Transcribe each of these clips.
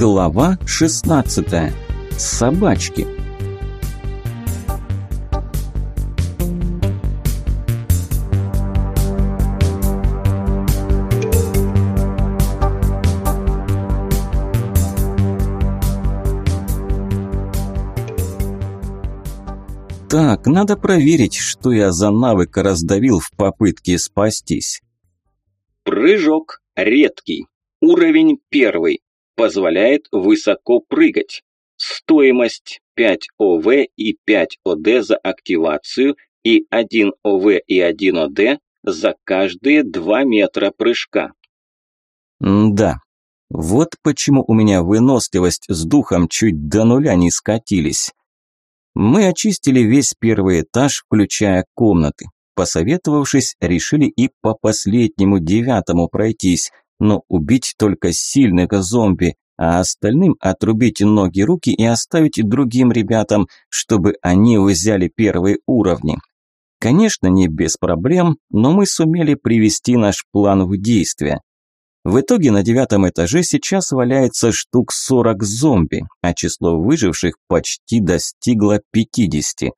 Глава 16. Собачки. Так, надо проверить, что я за навык раздавил в попытке спастись. Прыжок редкий. Уровень первый. Позволяет высоко прыгать. Стоимость 5 ОВ и 5 ОД за активацию и 1 ОВ и 1 ОД за каждые 2 метра прыжка. да, вот почему у меня выносливость с духом чуть до нуля не скатились. Мы очистили весь первый этаж, включая комнаты. Посоветовавшись, решили и по последнему девятому пройтись, но убить только сильных зомби, а остальным отрубить ноги, руки и оставить другим ребятам, чтобы они взяли первые уровни. Конечно, не без проблем, но мы сумели привести наш план в действие. В итоге на девятом этаже сейчас валяется штук 40 зомби, а число выживших почти достигло 50.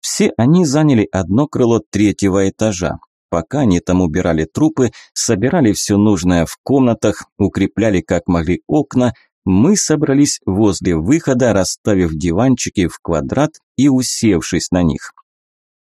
Все они заняли одно крыло третьего этажа. Пока они там убирали трупы, собирали все нужное в комнатах, укрепляли как могли окна, мы собрались возле выхода, расставив диванчики в квадрат и усевшись на них.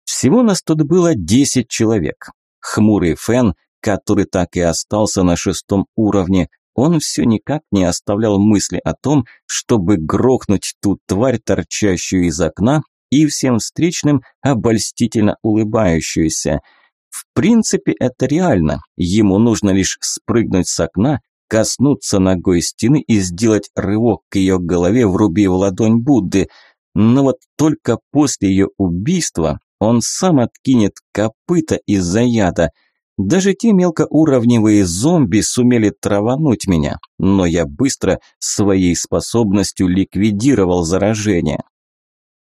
Всего нас тут было 10 человек. Хмурый Фен – который так и остался на шестом уровне. Он все никак не оставлял мысли о том, чтобы грохнуть ту тварь, торчащую из окна, и всем встречным обольстительно улыбающуюся. В принципе, это реально. Ему нужно лишь спрыгнуть с окна, коснуться ногой стены и сделать рывок к ее голове, врубив ладонь Будды. Но вот только после ее убийства он сам откинет копыта из-за яда – даже те мелкоуровневые зомби сумели травануть меня, но я быстро своей способностью ликвидировал заражение.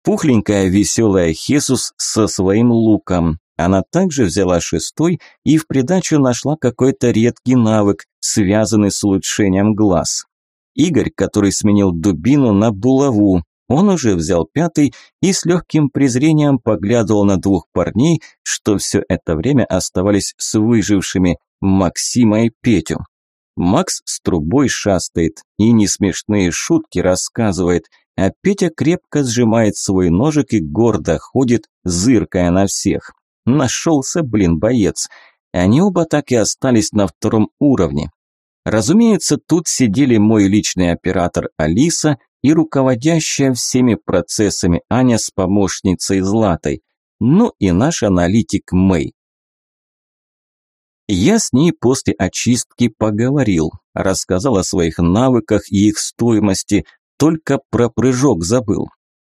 Пухленькая веселая Хесус со своим луком. Она также взяла шестой и в придачу нашла какой-то редкий навык, связанный с улучшением глаз. Игорь, который сменил дубину на булаву, он уже взял пятый и с легким презрением поглядывал на двух парней, что все это время оставались с выжившими Максима и Петю. Макс с трубой шастает и несмешные шутки рассказывает, а Петя крепко сжимает свой ножик и гордо ходит, зыркая на всех. Нашелся, блин, боец. Они оба так и остались на втором уровне. Разумеется, тут сидели мой личный оператор Алиса и руководящая всеми процессами Аня с помощницей Златой, ну и наш аналитик Мэй. Я с ней после очистки поговорил, рассказал о своих навыках и их стоимости, только про прыжок забыл.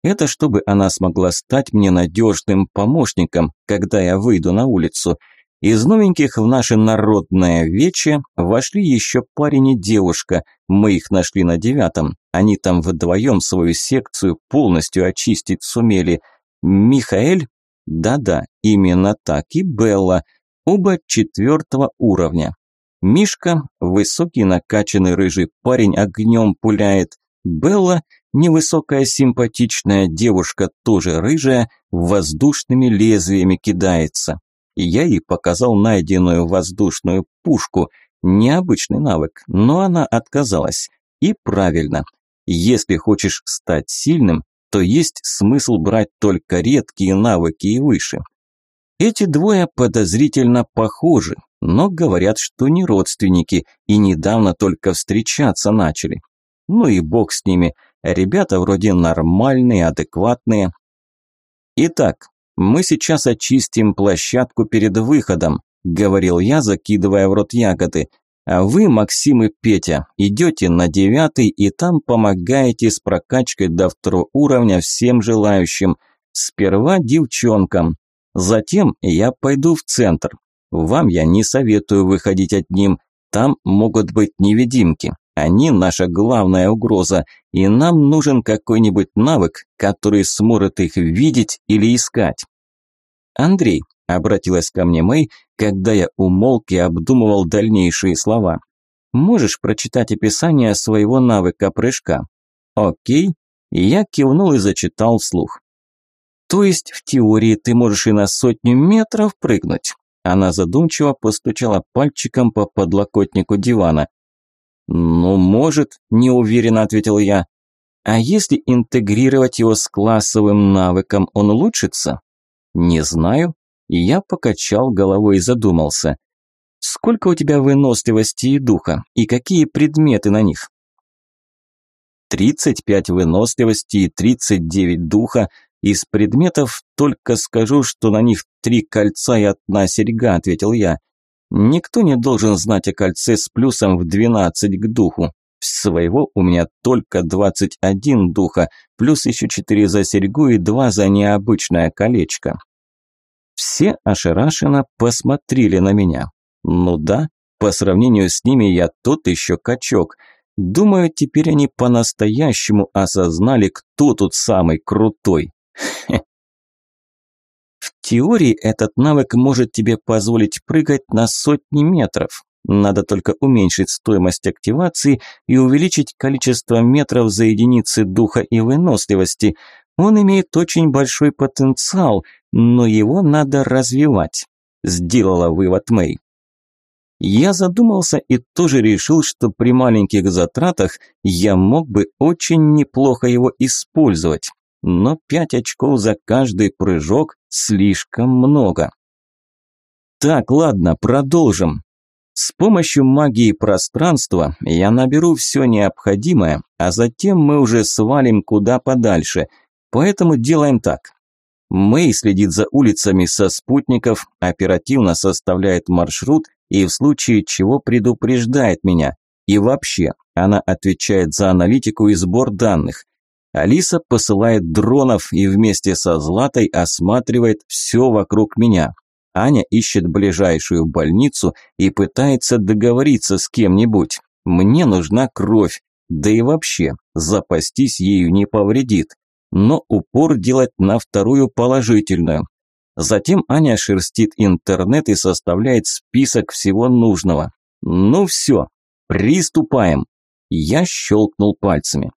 Это чтобы она смогла стать мне надежным помощником, когда я выйду на улицу – из новеньких в наше народное вече вошли еще парень и девушка. Мы их нашли на девятом. Они там вдвоем свою секцию полностью очистить сумели. Михаэль? Да-да, именно так. И Белла. Оба четвертого уровня. Мишка, высокий накачанный рыжий парень, огнем пуляет. Белла, невысокая симпатичная девушка, тоже рыжая, воздушными лезвиями кидается я ей показал найденную воздушную пушку. Необычный навык, но она отказалась. И правильно. Если хочешь стать сильным, то есть смысл брать только редкие навыки и выше. Эти двое подозрительно похожи, но говорят, что не родственники и недавно только встречаться начали. Ну и бог с ними, ребята вроде нормальные, адекватные. Итак, «Мы сейчас очистим площадку перед выходом», – говорил я, закидывая в рот ягоды. «А вы, Максим и Петя, идете на девятый и там помогаете с прокачкой до второго уровня всем желающим. Сперва девчонкам. Затем я пойду в центр. Вам я не советую выходить одним. Там могут быть невидимки. Они наша главная угроза, и нам нужен какой-нибудь навык, который сможет их видеть или искать. Андрей, обратилась ко мне Мэй, когда я умолк и обдумывал дальнейшие слова. Можешь прочитать описание своего навыка прыжка? Окей. Я кивнул и зачитал вслух. То есть в теории ты можешь и на сотню метров прыгнуть? Она задумчиво постучала пальчиком по подлокотнику дивана. «Ну, может», – неуверенно ответил я. «А если интегрировать его с классовым навыком, он улучшится?» «Не знаю». Я покачал головой и задумался. «Сколько у тебя выносливости и духа, и какие предметы на них?» «Тридцать пять выносливости и тридцать девять духа. Из предметов только скажу, что на них три кольца и одна серьга», – ответил я. Никто не должен знать о кольце с плюсом в 12 к духу. Своего у меня только 21 духа, плюс еще 4 за серьгу и 2 за необычное колечко. Все ошарашенно посмотрели на меня. Ну да, по сравнению с ними я тот еще качок. Думаю, теперь они по-настоящему осознали, кто тут самый крутой. Теории этот навык может тебе позволить прыгать на сотни метров. Надо только уменьшить стоимость активации и увеличить количество метров за единицы духа и выносливости. Он имеет очень большой потенциал, но его надо развивать. Сделала вывод Мэй. Я задумался и тоже решил, что при маленьких затратах я мог бы очень неплохо его использовать но пять очков за каждый прыжок слишком много. Так, ладно, продолжим. С помощью магии пространства я наберу все необходимое, а затем мы уже свалим куда подальше. Поэтому делаем так. Мэй следит за улицами со спутников, оперативно составляет маршрут и в случае чего предупреждает меня. И вообще, она отвечает за аналитику и сбор данных. Алиса посылает дронов и вместе со Златой осматривает все вокруг меня. Аня ищет ближайшую больницу и пытается договориться с кем-нибудь. Мне нужна кровь, да и вообще, запастись ею не повредит. Но упор делать на вторую положительную. Затем Аня шерстит интернет и составляет список всего нужного. Ну все, приступаем. Я щелкнул пальцами.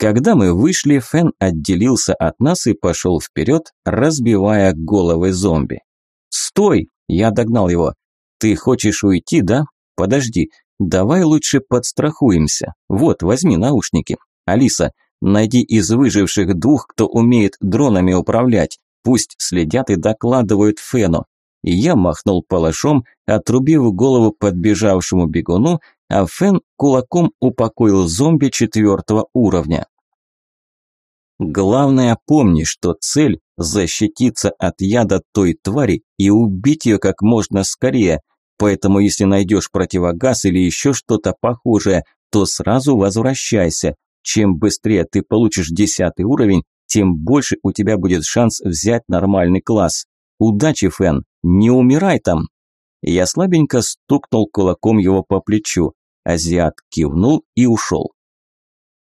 Когда мы вышли, Фен отделился от нас и пошел вперед, разбивая головы зомби. «Стой!» – я догнал его. «Ты хочешь уйти, да? Подожди, давай лучше подстрахуемся. Вот, возьми наушники. Алиса, найди из выживших двух, кто умеет дронами управлять. Пусть следят и докладывают Фену». И я махнул палашом, отрубив голову подбежавшему бегуну, а Фен кулаком упокоил зомби четвертого уровня. Главное помни, что цель – защититься от яда той твари и убить ее как можно скорее. Поэтому если найдешь противогаз или еще что-то похожее, то сразу возвращайся. Чем быстрее ты получишь десятый уровень, тем больше у тебя будет шанс взять нормальный класс. Удачи, Фэн, не умирай там. Я слабенько стукнул кулаком его по плечу. Азиат кивнул и ушел.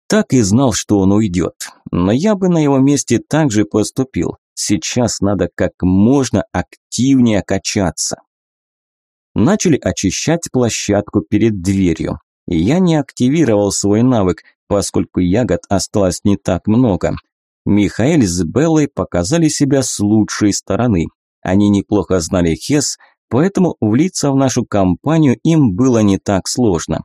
Так и знал, что он уйдет. Но я бы на его месте также поступил. Сейчас надо как можно активнее качаться. Начали очищать площадку перед дверью. Я не активировал свой навык, поскольку ягод осталось не так много. Михаэль с Беллой показали себя с лучшей стороны. Они неплохо знали Хес, поэтому влиться в нашу компанию им было не так сложно.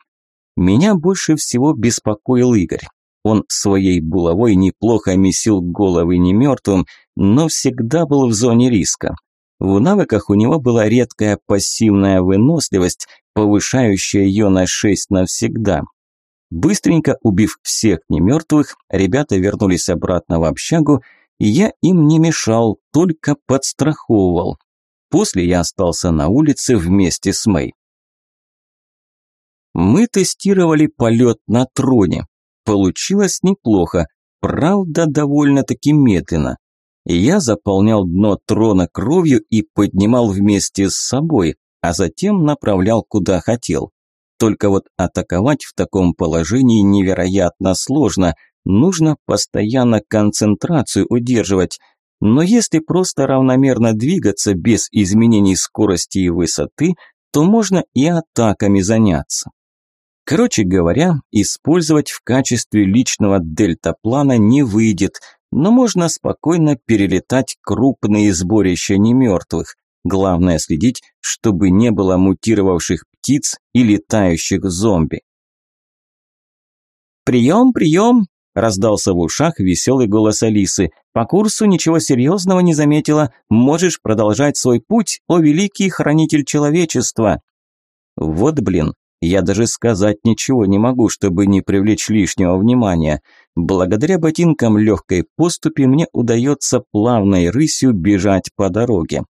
Меня больше всего беспокоил Игорь. Он своей булавой неплохо месил головы немертвым, но всегда был в зоне риска. В навыках у него была редкая пассивная выносливость, повышающая ее на 6 навсегда. Быстренько убив всех немертвых, ребята вернулись обратно в общагу, и я им не мешал, только подстраховывал. После я остался на улице вместе с Мэй. Мы тестировали полет на троне. Получилось неплохо, правда довольно-таки медленно. Я заполнял дно трона кровью и поднимал вместе с собой, а затем направлял куда хотел. Только вот атаковать в таком положении невероятно сложно, нужно постоянно концентрацию удерживать, но если просто равномерно двигаться без изменений скорости и высоты, то можно и атаками заняться. Короче говоря, использовать в качестве личного дельтаплана не выйдет, но можно спокойно перелетать крупные сборища немертвых. Главное следить, чтобы не было мутировавших птиц и летающих зомби. «Прием, прием!» – раздался в ушах веселый голос Алисы. «По курсу ничего серьезного не заметила. Можешь продолжать свой путь, о великий хранитель человечества!» Вот блин, я даже сказать ничего не могу, чтобы не привлечь лишнего внимания. Благодаря ботинкам легкой поступи мне удается плавной рысью бежать по дороге.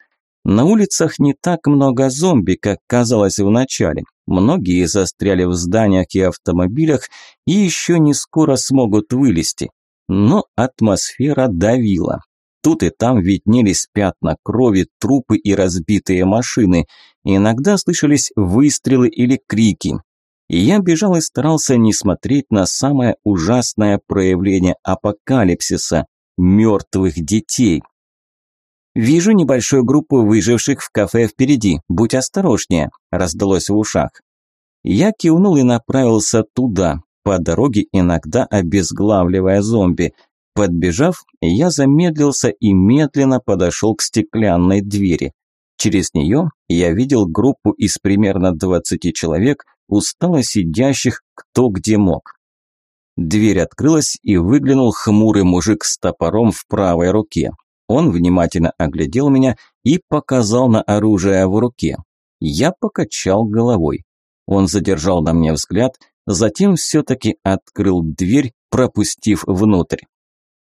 На улицах не так много зомби, как казалось вначале. Многие застряли в зданиях и автомобилях и еще не скоро смогут вылезти. Но атмосфера давила. Тут и там виднелись пятна крови, трупы и разбитые машины. Иногда слышались выстрелы или крики. И я бежал и старался не смотреть на самое ужасное проявление апокалипсиса – мертвых детей. «Вижу небольшую группу выживших в кафе впереди. Будь осторожнее», – раздалось в ушах. Я кивнул и направился туда, по дороге иногда обезглавливая зомби – Подбежав, я замедлился и медленно подошел к стеклянной двери. Через нее я видел группу из примерно 20 человек, устало сидящих кто где мог. Дверь открылась и выглянул хмурый мужик с топором в правой руке. Он внимательно оглядел меня и показал на оружие в руке. Я покачал головой. Он задержал на мне взгляд, затем все-таки открыл дверь, пропустив внутрь.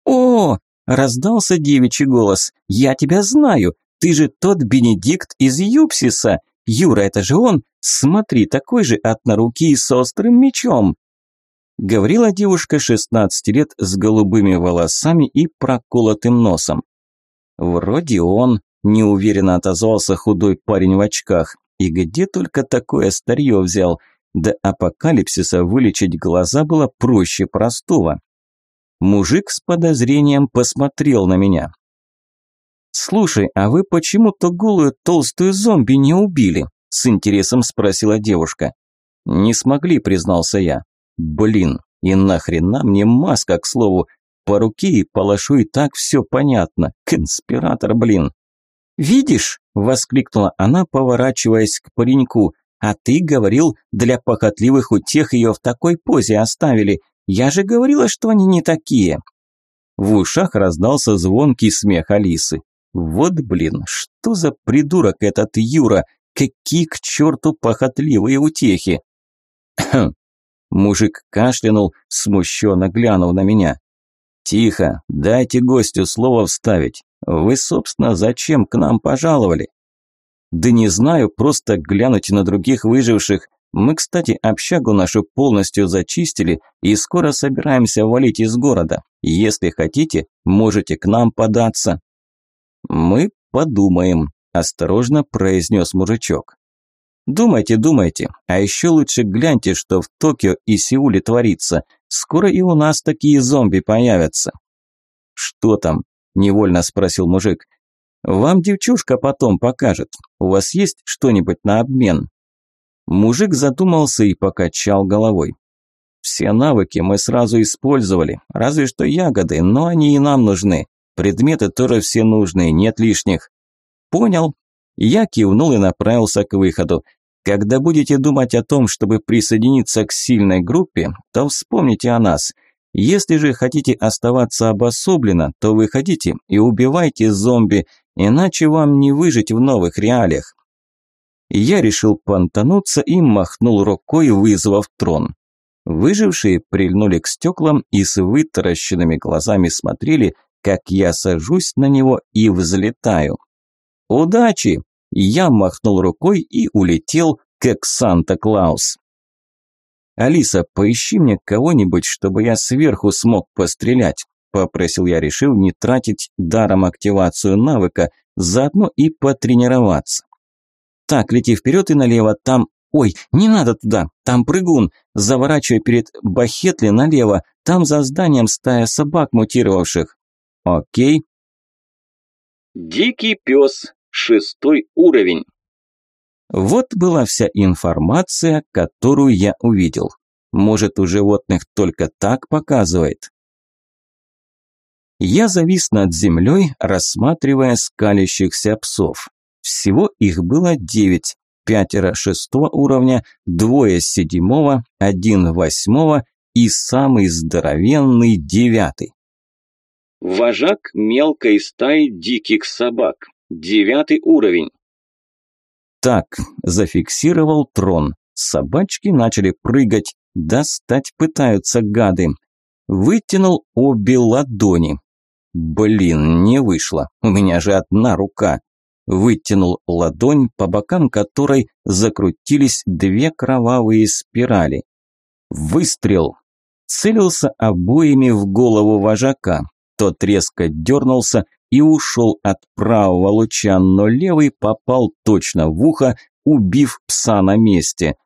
«О!» – раздался девичий голос. «Я тебя знаю! Ты же тот Бенедикт из Юпсиса! Юра, это же он! Смотри, такой же однорукий с острым мечом!» Говорила девушка 16 лет с голубыми волосами и проколотым носом. «Вроде он», – неуверенно отозвался худой парень в очках. «И где только такое старье взял?» До апокалипсиса вылечить глаза было проще простого. Мужик с подозрением посмотрел на меня. «Слушай, а вы почему-то голую толстую зомби не убили?» – с интересом спросила девушка. «Не смогли», – признался я. «Блин, и нахрена мне маска, к слову? По руке и по лошу и так все понятно. Конспиратор, блин!» «Видишь?» – воскликнула она, поворачиваясь к пареньку. «А ты говорил, для похотливых утех ее в такой позе оставили. Я же говорила, что они не такие. В ушах раздался звонкий смех Алисы. Вот блин, что за придурок этот Юра? Какие к черту похотливые утехи? Мужик кашлянул, смущенно глянув на меня. «Тихо, дайте гостю слово вставить. Вы, собственно, зачем к нам пожаловали?» «Да не знаю, просто глянуть на других выживших. Мы, кстати, общагу нашу полностью зачистили и скоро собираемся валить из города. Если хотите, можете к нам податься». «Мы подумаем», – осторожно произнес мужичок. «Думайте, думайте, а еще лучше гляньте, что в Токио и Сеуле творится. Скоро и у нас такие зомби появятся». «Что там?» – невольно спросил мужик. «Вам девчушка потом покажет. У вас есть что-нибудь на обмен?» Мужик задумался и покачал головой. Все навыки мы сразу использовали, разве что ягоды, но они и нам нужны. Предметы тоже все нужные, нет лишних. Понял. Я кивнул и направился к выходу. Когда будете думать о том, чтобы присоединиться к сильной группе, то вспомните о нас. Если же хотите оставаться обособленно, то выходите и убивайте зомби, иначе вам не выжить в новых реалиях я решил понтануться и махнул рукой, вызвав трон. Выжившие прильнули к стеклам и с вытаращенными глазами смотрели, как я сажусь на него и взлетаю. «Удачи!» Я махнул рукой и улетел, как Санта-Клаус. «Алиса, поищи мне кого-нибудь, чтобы я сверху смог пострелять», попросил я, решив не тратить даром активацию навыка, заодно и потренироваться. Так, лети вперед и налево, там... Ой, не надо туда, там прыгун. Заворачивай перед Бахетли налево, там за зданием стая собак мутировавших. Окей. Дикий пес, шестой уровень. Вот была вся информация, которую я увидел. Может, у животных только так показывает? Я завис над землей, рассматривая скалящихся псов. Всего их было девять, пятеро шестого уровня, двое седьмого, один восьмого и самый здоровенный девятый. Вожак мелкой стаи диких собак. Девятый уровень. Так, зафиксировал трон. Собачки начали прыгать, достать пытаются гады. Вытянул обе ладони. Блин, не вышло, у меня же одна рука. Вытянул ладонь, по бокам которой закрутились две кровавые спирали. Выстрел. Целился обоими в голову вожака. Тот резко дернулся и ушел от правого луча, но левый попал точно в ухо, убив пса на месте.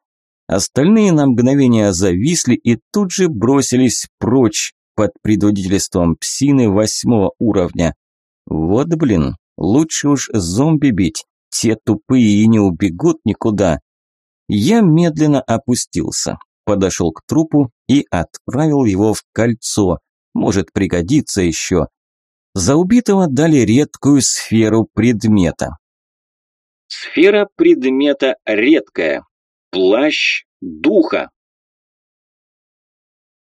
Остальные на мгновение зависли и тут же бросились прочь под предводительством псины восьмого уровня. Вот блин, лучше уж зомби бить, те тупые и не убегут никуда. Я медленно опустился, подошел к трупу и отправил его в кольцо, может пригодиться еще. За убитого дали редкую сферу предмета. Сфера предмета редкая. Плащ духа.